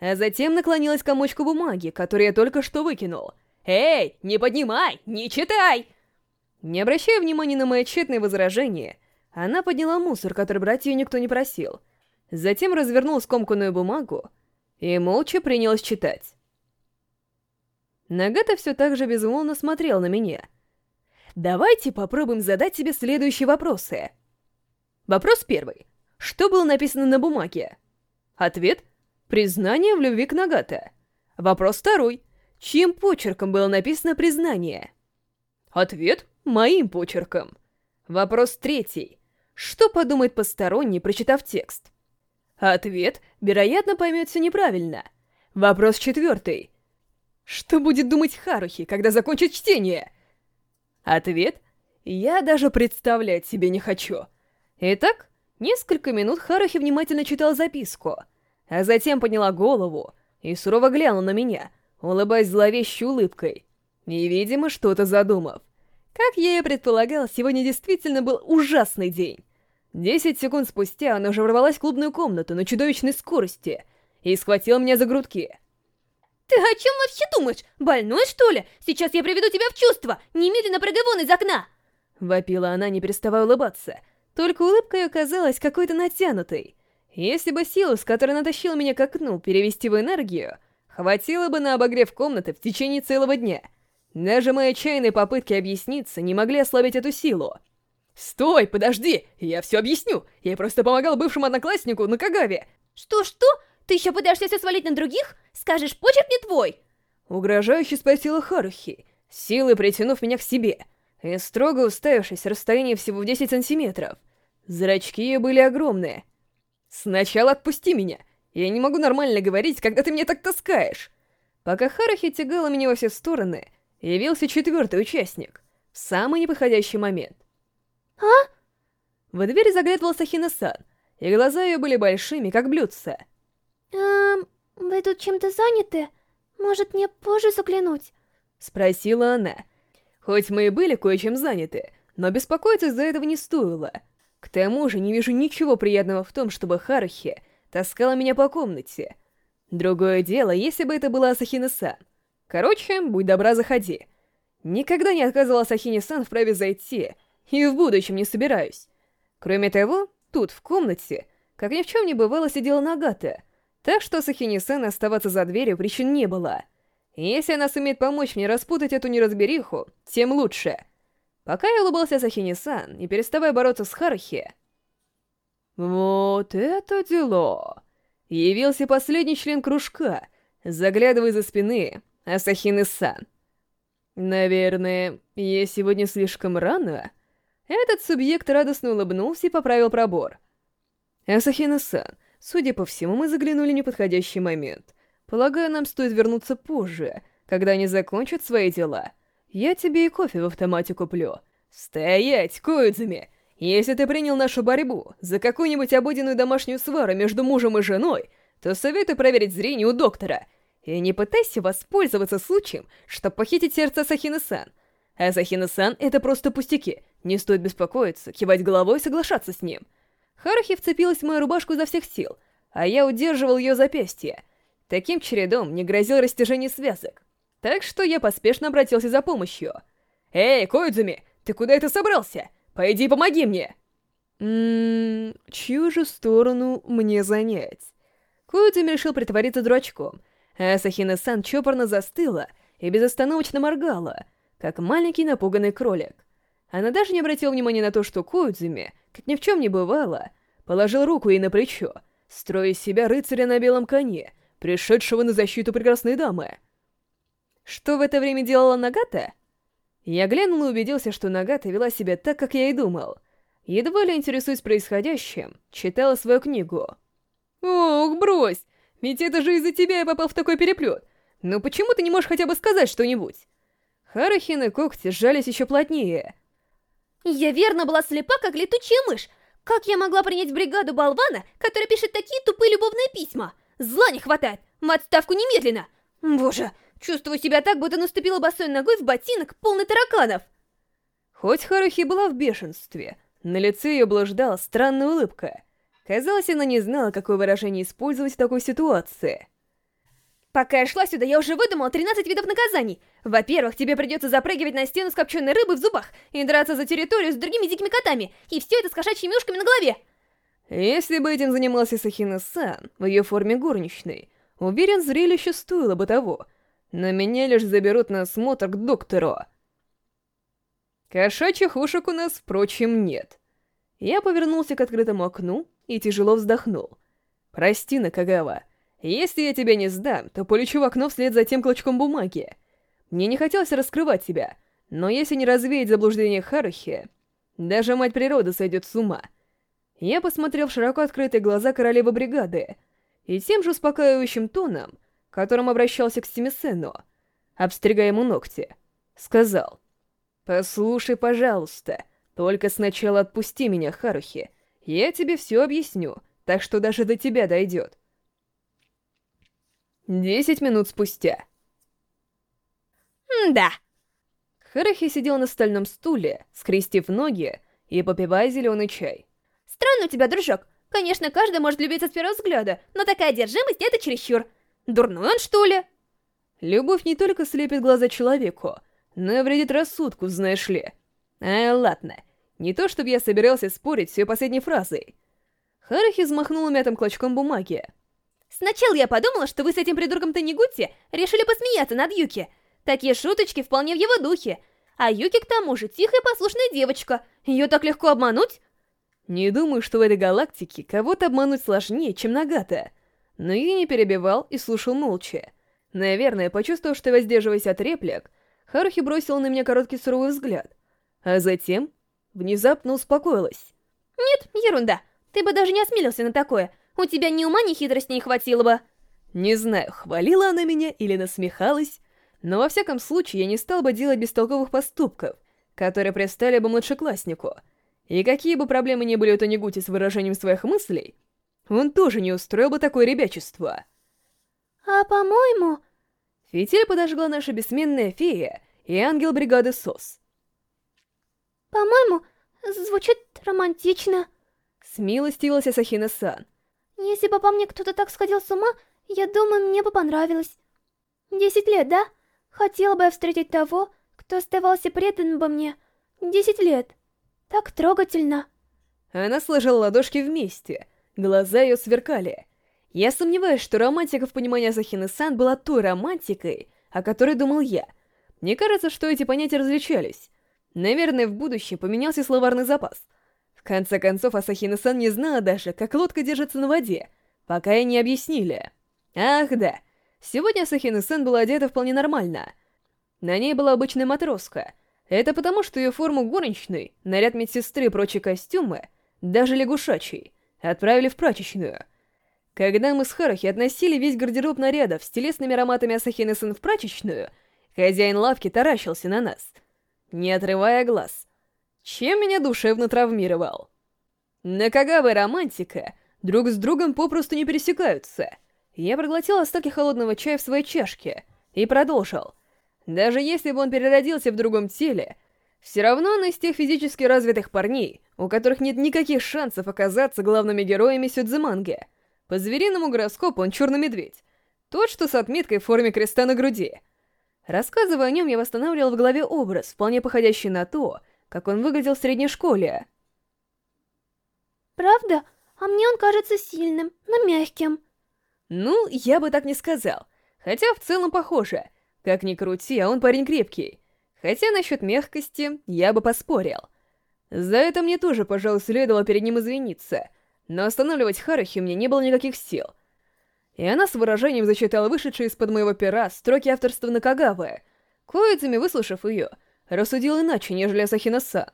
а затем наклонилась к комочку бумаги, который я только что выкинул. «Эй, не поднимай, не читай!» Не обращая внимания на мои тщетные возражения, она подняла мусор, который брать ее никто не просил, затем развернула скомканную бумагу и молча принялась читать. Нагата все так же безмолвно смотрел на меня. «Давайте попробуем задать себе следующие вопросы». Вопрос первый. Что было написано на бумаге? Ответ — признание в любви к Нагата. Вопрос второй. Чьим почерком было написано признание? Ответ — моим почерком. Вопрос третий. Что подумает посторонний, прочитав текст? Ответ, вероятно, поймет все неправильно. Вопрос четвертый. Что будет думать Харухи, когда закончит чтение? Ответ, я даже представлять себе не хочу. Итак, Несколько минут Харухи внимательно читал записку, а затем подняла голову и сурово глянула на меня, улыбаясь зловещей улыбкой, и, видимо, что-то задумав. Как я и предполагал, сегодня действительно был ужасный день. Десять секунд спустя она уже ворвалась в клубную комнату на чудовищной скорости и схватила меня за грудки. «Ты о чем вообще думаешь? Больной, что ли? Сейчас я приведу тебя в чувство! Немедленно прыгай вон из окна!» Вопила она, не переставая улыбаться, только улыбка ее казалась какой-то натянутой. Если бы силу, с которой натащила меня к окну, перевести в энергию, хватило бы на обогрев комнаты в течение целого дня. Даже мои отчаянные попытки объясниться не могли ослабить эту силу. «Стой, подожди! Я все объясню! Я просто помогал бывшему однокласснику на Кагаве!» «Что-что? Ты еще пытаешься все свалить на других? Скажешь, почерк не твой?» Угрожающе спросила Харухи, силой притянув меня к себе, и строго уставившись расстояние всего в 10 сантиметров. Зрачки ее были огромные. «Сначала отпусти меня! Я не могу нормально говорить, когда ты меня так таскаешь!» Пока Харахи тягала меня во все стороны, явился четвертый участник. В самый неподходящий момент. «А?» В дверь заглядывал Сахина-сан, и глаза ее были большими, как блюдца. «Эм, вы тут чем-то заняты? Может, мне позже заглянуть?» Спросила она. Хоть мы и были кое-чем заняты, но беспокоиться из-за этого не стоило — к тому же не вижу ничего приятного в том, чтобы Харухи таскала меня по комнате. Другое дело, если бы это была Асахина-сан. Короче, будь добра, заходи. Никогда не отказывала Асахине-сан в праве зайти, и в будущем не собираюсь. Кроме того, тут, в комнате, как ни в чем не бывало, сидела Нагата, Так что Сахини-сан оставаться за дверью причин не было. Если она сумеет помочь мне распутать эту неразбериху, тем лучше. Пока я улыбался Сахини-сан, не переставая бороться с Харахи... Вот это дело! Явился последний член кружка, заглядывая за спины Асахины-сан. Наверное, я сегодня слишком рано? Этот субъект радостно улыбнулся и поправил пробор. Асахина-сан, судя по всему, мы заглянули в неподходящий момент. Полагаю, нам стоит вернуться позже, когда они закончат свои дела. Я тебе и кофе в автомате куплю. Стоять, Коидзуми! Если ты принял нашу борьбу за какую-нибудь обыденную домашнюю свару между мужем и женой, то советую проверить зрение у доктора. И не пытайся воспользоваться случаем, чтобы похитить сердце Асахины-сан. Асахина-сан — это просто пустяки. Не стоит беспокоиться, кивать головой и соглашаться с ним. Харахи вцепилась в мою рубашку изо всех сил, а я удерживал ее запястье. Таким чередом не грозил растяжение связок. Так что я поспешно обратился за помощью. «Эй, Коидзуми, ты куда это собрался? Пойди помоги мне!» Ммм, чью же сторону мне занять? Коидзуми решил притвориться дурачком, а Асахина-сан чопорно застыла и безостановочно моргала, как маленький напуганный кролик. Она даже не обратила внимания на то, что Коидзуми, как ни в чем не бывало, положил руку ей на плечо, строя из себя рыцаря на белом коне, пришедшего на защиту прекрасной дамы. Что в это время делала Нагата? Я глянул и убедился, что Нагата вела себя так, как я и думал. Едва ли интересуясь происходящим, читала свою книгу. «Ох, брось! Ведь это же из-за тебя я попал в такой переплет! Ну почему ты не можешь хотя бы сказать что-нибудь?» Харахин когти сжались еще плотнее. «Я верно была слепа, как летучая мышь! Как я могла принять бригаду болвана, который пишет такие тупые любовные письма? Зла не хватает! В отставку немедленно! Боже, чувствую себя так, будто наступила босой ногой в ботинок, полный тараканов!» Хоть Харухи была в бешенстве, на лице ее блуждала странная улыбка. Казалось, она не знала, какое выражение использовать в такой ситуации. Пока я шла сюда, я уже выдумала 13 видов наказаний. Во-первых, тебе придется запрыгивать на стену с копченой рыбой в зубах и драться за территорию с другими дикими котами, и все это с кошачьими ушками на голове. Если бы этим занимался Сахина-сан в ее форме горничной, уверен, зрелище стоило бы того. Но меня лишь заберут на осмотр к доктору. Кошачьих ушек у нас, впрочем, нет. Я повернулся к открытому окну и тяжело вздохнул. Прости, Накагава, если я тебя не сдам, то полечу в окно вслед за тем клочком бумаги. Мне не хотелось раскрывать тебя, но если не развеять заблуждение Харухи, даже мать природы сойдет с ума. Я посмотрел в широко открытые глаза королевы бригады, и тем же успокаивающим тоном, которым обращался к Стимисену, обстригая ему ногти, сказал, «Послушай, пожалуйста, только сначала отпусти меня, Харухи, я тебе все объясню, так что даже до тебя дойдет». Десять минут спустя. да. Харахи сидел на стальном стуле, скрестив ноги и попивая зеленый чай. Странно у тебя, дружок. Конечно, каждый может любиться с первого взгляда, но такая одержимость — это чересчур. Дурной он, что ли? Любовь не только слепит глаза человеку, но и вредит рассудку, знаешь ли. А, ладно. Не то, чтобы я собирался спорить с ее последней фразой. Харахи взмахнул мятым клочком бумаги, Сначала я подумала, что вы с этим придурком Танигути решили посмеяться над Юки. Такие шуточки вполне в его духе. А Юки, к тому же, тихая послушная девочка. Ее так легко обмануть? Не думаю, что в этой галактике кого-то обмануть сложнее, чем Нагата. Но я не перебивал и слушал молча. Наверное, почувствовав, что воздерживаясь от реплик, Харухи бросила на меня короткий суровый взгляд. А затем внезапно успокоилась. «Нет, ерунда. Ты бы даже не осмелился на такое. У тебя ни ума, ни хитрости не хватило бы. Не знаю, хвалила она меня или насмехалась, но во всяком случае я не стал бы делать бестолковых поступков, которые пристали бы младшекласснику. И какие бы проблемы ни были у Танигути с выражением своих мыслей, он тоже не устроил бы такое ребячество. А по-моему... Фитиль подожгла наша бессменная фея и ангел бригады СОС. По-моему, звучит романтично. Смилостивилась Асахина-сан. Если бы по мне кто-то так сходил с ума, я думаю, мне бы понравилось. Десять лет, да? Хотела бы я встретить того, кто оставался предан бы мне. Десять лет. Так трогательно. Она сложила ладошки вместе, глаза ее сверкали. Я сомневаюсь, что романтика в понимании Асахины-сан была той романтикой, о которой думал я. Мне кажется, что эти понятия различались. Наверное, в будущем поменялся словарный запас. В конце концов, Асахина-сан не знала даже, как лодка держится на воде, пока ей не объяснили. Ах да, сегодня Асахина-сан была одета вполне нормально. На ней была обычная матроска. Это потому, что ее форму горничной, наряд медсестры и прочие костюмы, даже лягушачий, отправили в прачечную — когда мы с Харахи относили весь гардероб нарядов с телесными ароматами Асахины-сан в прачечную, хозяин лавки таращился на нас, не отрывая глаз. Чем меня душевно травмировал? Накагава и романтика друг с другом попросту не пересекаются. Я проглотил остатки холодного чая в своей чашке и продолжил. Даже если бы он переродился в другом теле, все равно он из тех физически развитых парней, у которых нет никаких шансов оказаться главными героями Сюдзиманги — по звериному гороскопу он черный медведь. Тот, что с отметкой в форме креста на груди. Рассказывая о нем, я восстанавливал в голове образ, вполне походящий на то, как он выглядел в средней школе. «Правда? А мне он кажется сильным, но мягким». Ну, я бы так не сказал. Хотя в целом похоже. Как ни крути, а он парень крепкий. Хотя насчет мягкости я бы поспорил. За это мне тоже, пожалуй, следовало перед ним извиниться — но останавливать Харахи мне не было никаких сил. И она с выражением зачитала вышедшие из-под моего пера строки авторства Накагавы. Коидзами, выслушав ее, рассудил иначе, нежели Асахина-сан.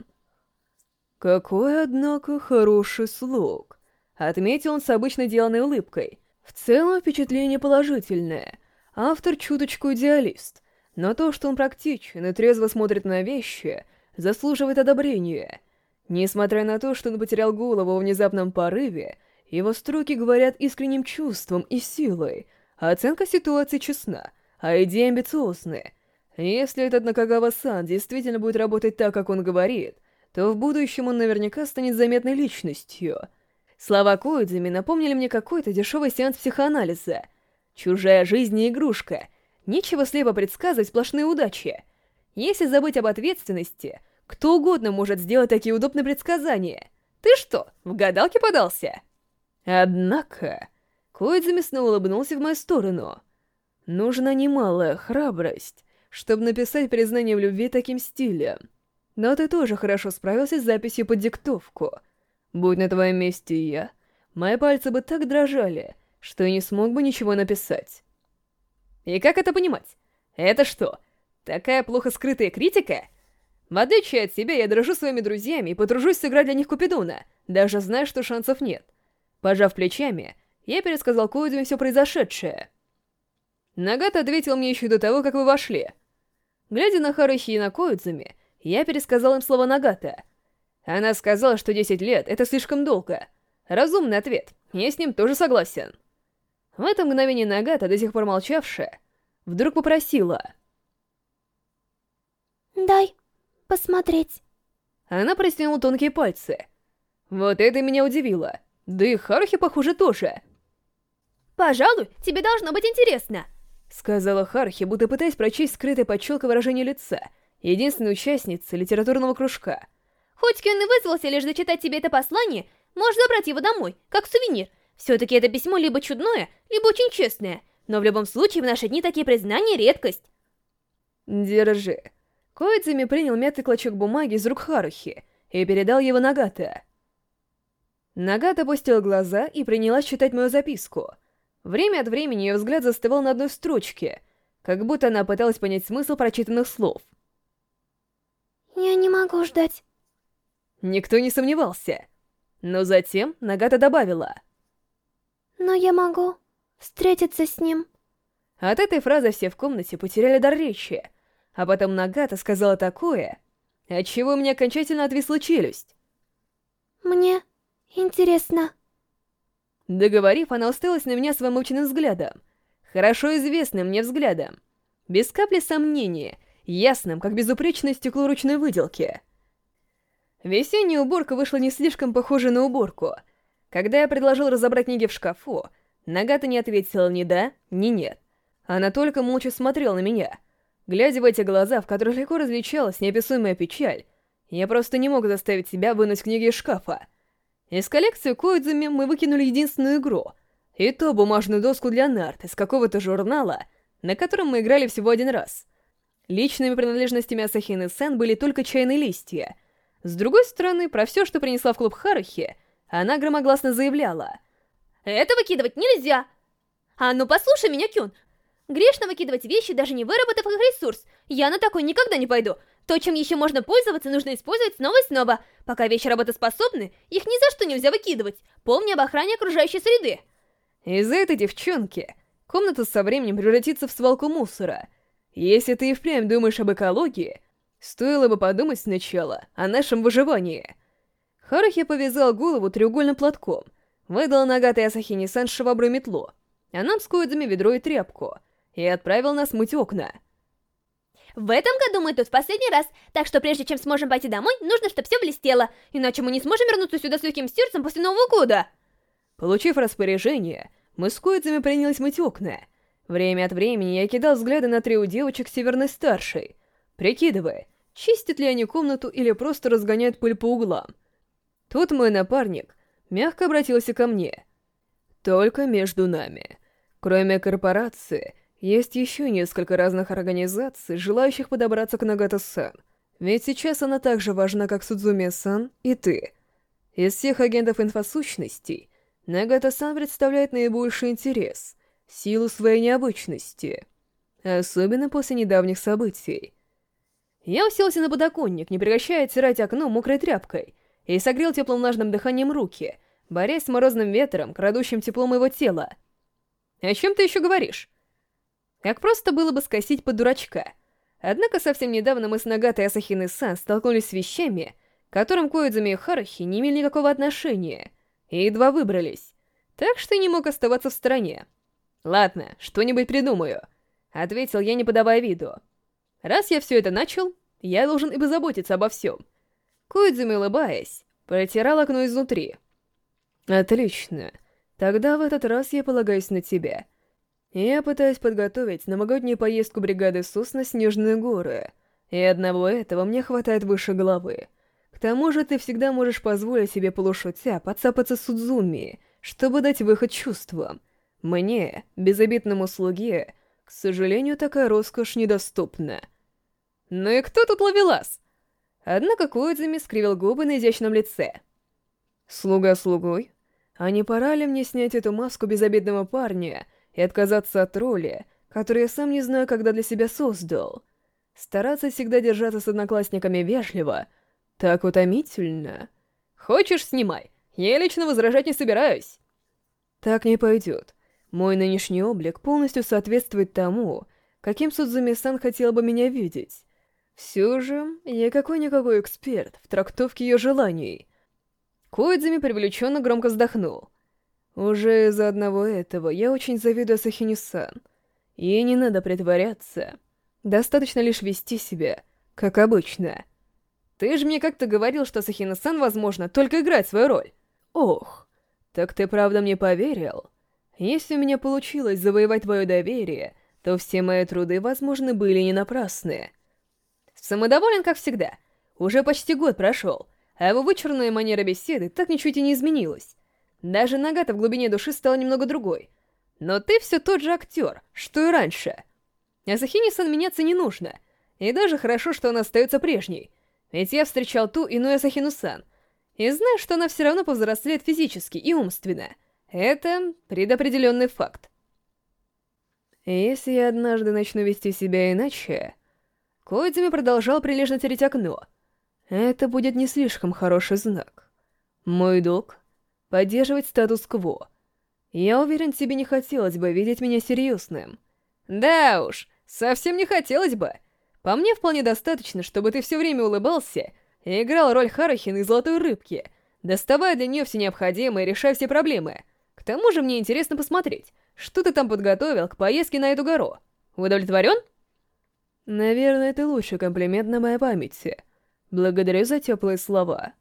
«Какой, однако, хороший слуг!» Отметил он с обычно деланной улыбкой. В целом впечатление положительное. Автор чуточку идеалист. Но то, что он практичен и трезво смотрит на вещи, заслуживает одобрения. Несмотря на то, что он потерял голову в внезапном порыве, его строки говорят искренним чувством и силой. Оценка ситуации честна, а идеи амбициозны. Если этот Накагава-сан действительно будет работать так, как он говорит, то в будущем он наверняка станет заметной личностью. Слова Коидзами напомнили мне какой-то дешевый сеанс психоанализа. Чужая жизнь не игрушка. Нечего слепо предсказывать сплошные удачи. Если забыть об ответственности — кто угодно может сделать такие удобные предсказания. Ты что, в гадалке подался? Однако... Коидзами снова улыбнулся в мою сторону. Нужна немалая храбрость, чтобы написать признание в любви таким стилем. Но ты тоже хорошо справился с записью под диктовку. Будь на твоем месте я, мои пальцы бы так дрожали, что я не смог бы ничего написать. И как это понимать? Это что, такая плохо скрытая критика? В отличие от себя, я дружу своими друзьями и потружусь сыграть для них Купидона, даже зная, что шансов нет. Пожав плечами, я пересказал Коидзуме все произошедшее. Нагата ответил мне еще до того, как вы вошли. Глядя на Харахи и на Коидзуме, я пересказал им слова Нагата. Она сказала, что 10 лет — это слишком долго. Разумный ответ, я с ним тоже согласен. В это мгновение Нагата, до сих пор молчавшая, вдруг попросила. «Дай посмотреть». Она простянула тонкие пальцы. Вот это меня удивило. Да и Харухи, похоже, тоже. «Пожалуй, тебе должно быть интересно», — сказала Харухи, будто пытаясь прочесть скрытое под челкой выражение лица, единственной участницы литературного кружка. «Хоть Кён и вызвался лишь зачитать тебе это послание, можешь забрать его домой, как сувенир. Все-таки это письмо либо чудное, либо очень честное, но в любом случае в наши дни такие признания — редкость». «Держи», Коидзами принял мятый клочок бумаги из рук Харухи и передал его Нагата. Нагата опустила глаза и принялась читать мою записку. Время от времени ее взгляд застывал на одной строчке, как будто она пыталась понять смысл прочитанных слов. «Я не могу ждать». Никто не сомневался. Но затем Нагата добавила. «Но я могу встретиться с ним». От этой фразы все в комнате потеряли дар речи, а потом Нагата сказала такое, отчего у меня окончательно отвисла челюсть. «Мне интересно». Договорив, она уставилась на меня своим мученным взглядом. Хорошо известным мне взглядом. Без капли сомнения, ясным, как безупречное стекло ручной выделки. Весенняя уборка вышла не слишком похожа на уборку. Когда я предложил разобрать книги в шкафу, Нагата не ответила ни да, ни нет. Она только молча смотрела на меня — Глядя в эти глаза, в которых легко различалась неописуемая печаль, я просто не мог заставить себя вынуть книги из шкафа. Из коллекции Коидзами мы выкинули единственную игру, И то бумажную доску для нарт из какого-то журнала, на котором мы играли всего один раз. Личными принадлежностями Асахины Сен были только чайные листья. С другой стороны, про все, что принесла в клуб Харахи, она громогласно заявляла. «Это выкидывать нельзя!» «А ну послушай меня, Кюн! Грешно выкидывать вещи, даже не выработав их ресурс. Я на такой никогда не пойду. То, чем еще можно пользоваться, нужно использовать снова и снова. Пока вещи работоспособны, их ни за что нельзя выкидывать. Помни об охране окружающей среды. Из-за этой девчонки комната со временем превратится в свалку мусора. Если ты и впрямь думаешь об экологии, стоило бы подумать сначала о нашем выживании. Харахи повязал голову треугольным платком, выдал Нагатой Асахини-сан швабру метлу, а нам с Коидзами ведро и тряпку, и отправил нас мыть окна. В этом году мы тут в последний раз, так что прежде чем сможем пойти домой, нужно, чтобы все блестело, иначе мы не сможем вернуться сюда с легким сердцем после Нового года. Получив распоряжение, мы с Коидзами принялись мыть окна. Время от времени я кидал взгляды на трио девочек северной старшей, прикидывая, чистят ли они комнату или просто разгоняют пыль по углам. Тут мой напарник мягко обратился ко мне. «Только между нами. Кроме корпорации, есть еще несколько разных организаций, желающих подобраться к Нагата-сан. Ведь сейчас она так же важна, как Судзуми-сан и ты. Из всех агентов инфосущностей, Нагата-сан представляет наибольший интерес, силу своей необычности. Особенно после недавних событий. Я уселся на подоконник, не прекращая оттирать окно мокрой тряпкой, и согрел теплым влажным дыханием руки, борясь с морозным ветром, крадущим теплом его тела. «О чем ты еще говоришь?» Как просто было бы скосить под дурачка. Однако совсем недавно мы с Нагатой Асахиной-сан столкнулись с вещами, к которым Коидзуми и Харахи не имели никакого отношения, и едва выбрались. Так что не мог оставаться в стороне. «Ладно, что-нибудь придумаю», — ответил я, не подавая виду. «Раз я все это начал, я должен и позаботиться обо всем». Коидзуми, улыбаясь, протирал окно изнутри. «Отлично. Тогда в этот раз я полагаюсь на тебя». Я пытаюсь подготовить новогоднюю поездку бригады СУС на Снежные горы, и одного этого мне хватает выше головы. К тому же ты всегда можешь позволить себе полушутя подцапаться Судзуми, чтобы дать выход чувствам. Мне, безобидному слуге, к сожалению, такая роскошь недоступна. Ну и кто тут ловелас? Однако Коидзами скривил губы на изящном лице. Слуга слугой? А не пора ли мне снять эту маску безобидного парня и отказаться от роли, которую я сам не знаю, когда для себя создал. Стараться всегда держаться с одноклассниками вежливо так утомительно. Хочешь, снимай. Я лично возражать не собираюсь. Так не пойдет. Мой нынешний облик полностью соответствует тому, каким Судзуми-сан хотел бы меня видеть. Все же, я какой-никакой эксперт в трактовке ее желаний. Коидзами привлеченно громко вздохнул. Уже из-за одного этого я очень завидую Асахини-сан. Ей не надо притворяться. Достаточно лишь вести себя, как обычно. Ты же мне как-то говорил, что Асахина-сан, возможно, только играет свою роль. Ох, так ты правда мне поверил? Если у меня получилось завоевать твое доверие, то все мои труды, возможно, были не напрасны. Самодоволен, как всегда. Уже почти год прошел, а его вычурная манера беседы так ничуть и не изменилась. Даже Нагата в глубине души стала немного другой. Но ты все тот же актер, что и раньше. Асахини-сан меняться не нужно. И даже хорошо, что она остается прежней. Ведь я встречал ту иную Асахину-сан. И знаю, что она все равно повзрослеет физически и умственно. Это предопределенный факт. Если я однажды начну вести себя иначе... Коидзуми продолжал прилежно тереть окно. Это будет не слишком хороший знак. Мой долг поддерживать статус-кво. Я уверен, тебе не хотелось бы видеть меня серьезным. Да уж, совсем не хотелось бы. По мне вполне достаточно, чтобы ты все время улыбался и играл роль Харахина и Золотой Рыбки, доставая для нее все необходимое и решая все проблемы. К тому же мне интересно посмотреть, что ты там подготовил к поездке на эту гору. Удовлетворен? Наверное, это лучший комплимент на моей памяти. Благодарю за теплые слова.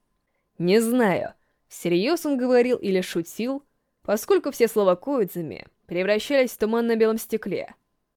Не знаю, Всерьез он говорил или шутил, поскольку все слова Коидзами превращались в туман на белом стекле —